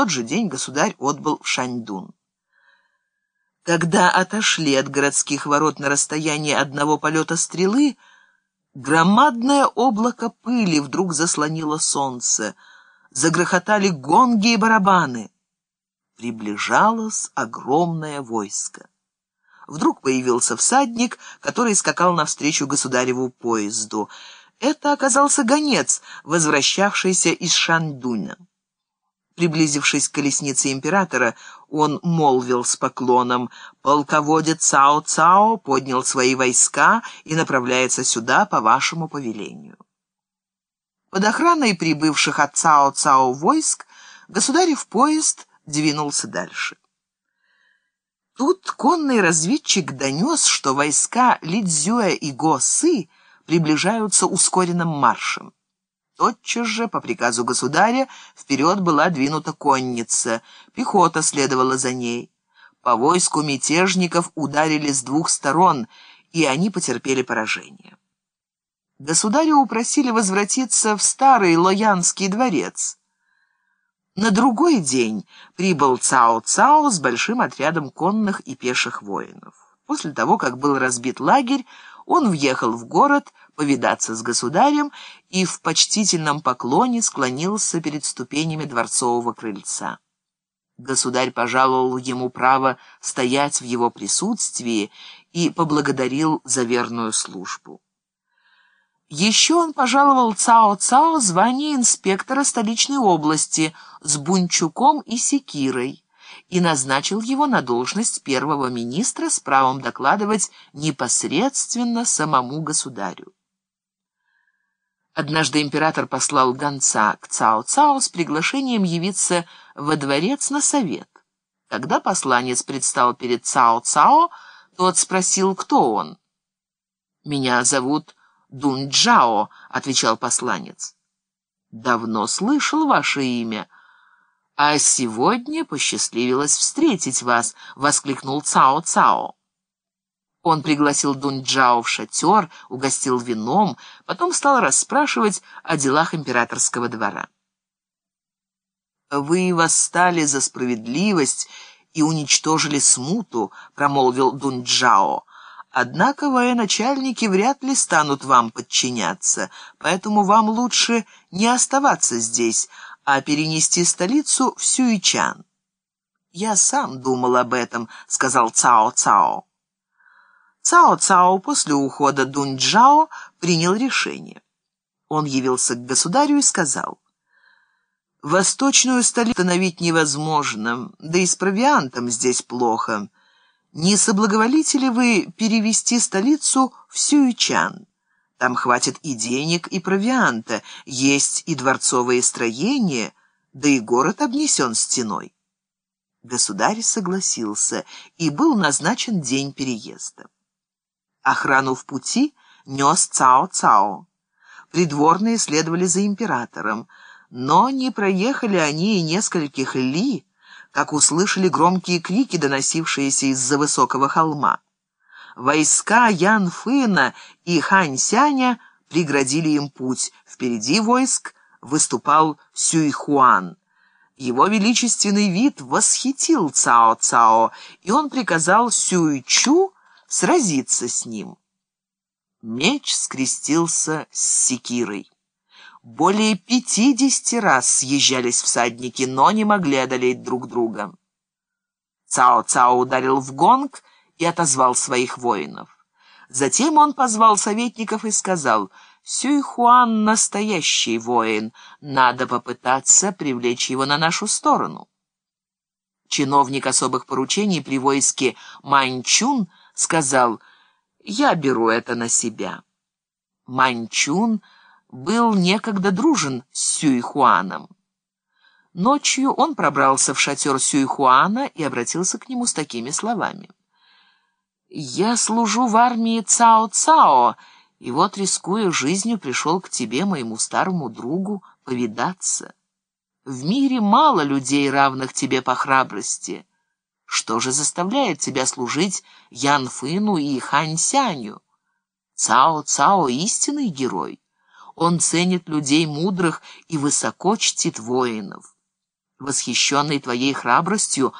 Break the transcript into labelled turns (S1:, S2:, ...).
S1: тот же день государь отбыл в Шаньдун. Когда отошли от городских ворот на расстоянии одного полета стрелы, громадное облако пыли вдруг заслонило солнце, загрохотали гонги и барабаны. Приближалось огромное войско. Вдруг появился всадник, который скакал навстречу государеву поезду. Это оказался гонец, возвращавшийся из Шандуня. Приблизившись к колеснице императора, он молвил с поклоном «Полководец Цао-Цао поднял свои войска и направляется сюда по вашему повелению». Под охраной прибывших от Цао-Цао войск государев поезд двинулся дальше. Тут конный разведчик донес, что войска Лидзюэ и Го-Сы приближаются ускоренным маршем. Тотчас же, по приказу государя, вперед была двинута конница, пехота следовала за ней. По войску мятежников ударили с двух сторон, и они потерпели поражение. Государя упросили возвратиться в старый Лоянский дворец. На другой день прибыл Цао-Цао с большим отрядом конных и пеших воинов. После того, как был разбит лагерь, он въехал в город повидаться с государем и в почтительном поклоне склонился перед ступенями дворцового крыльца. Государь пожаловал ему право стоять в его присутствии и поблагодарил за верную службу. Еще он пожаловал Цао-Цао звание инспектора столичной области с Бунчуком и Секирой и назначил его на должность первого министра с правом докладывать непосредственно самому государю. Однажды император послал гонца к Цао-Цао с приглашением явиться во дворец на совет. Когда посланец предстал перед Цао-Цао, тот спросил, кто он. «Меня зовут Дунь-Джао», — отвечал посланец. «Давно слышал ваше имя». «А сегодня посчастливилось встретить вас», — воскликнул Цао-Цао. Он пригласил Дунь-Джао в шатер, угостил вином, потом стал расспрашивать о делах императорского двора. «Вы восстали за справедливость и уничтожили смуту», — промолвил Дунь-Джао. «Однако военачальники вряд ли станут вам подчиняться, поэтому вам лучше не оставаться здесь, а перенести столицу в Сюичан. «Я сам думал об этом», — сказал Цао-Цао. Цао-Цао после ухода Дунь-Джао принял решение. Он явился к государю и сказал, «Восточную столицу остановить невозможно, да и с провиантом здесь плохо. Не соблаговолите ли вы перевести столицу в Сюичан?» Там хватит и денег, и провианта, есть и дворцовые строения, да и город обнесен стеной. Государь согласился, и был назначен день переезда. Охрану в пути нес Цао-Цао. Придворные следовали за императором, но не проехали они и нескольких ли, как услышали громкие крики, доносившиеся из-за высокого холма. Войска Ян Фына и Хань Сяня преградили им путь. Впереди войск выступал Сюйхуан. Его величественный вид восхитил Цао-Цао, и он приказал Сюйчу сразиться с ним. Меч скрестился с секирой. Более пятидесяти раз съезжались всадники, но не могли одолеть друг друга. Цао-Цао ударил в гонг, и отозвал своих воинов. Затем он позвал советников и сказал, «Сюйхуан — настоящий воин, надо попытаться привлечь его на нашу сторону». Чиновник особых поручений при войске Маньчун сказал, «Я беру это на себя». Маньчун был некогда дружен с Сюйхуаном. Ночью он пробрался в шатер Сюйхуана и обратился к нему с такими словами. «Я служу в армии Цао-Цао, и вот, рискуя жизнью, пришел к тебе, моему старому другу, повидаться. В мире мало людей, равных тебе по храбрости. Что же заставляет тебя служить Ян Фыну и Хань Сяню? Цао-Цао — истинный герой. Он ценит людей мудрых и высоко чтит воинов. Восхищенный твоей храбростью,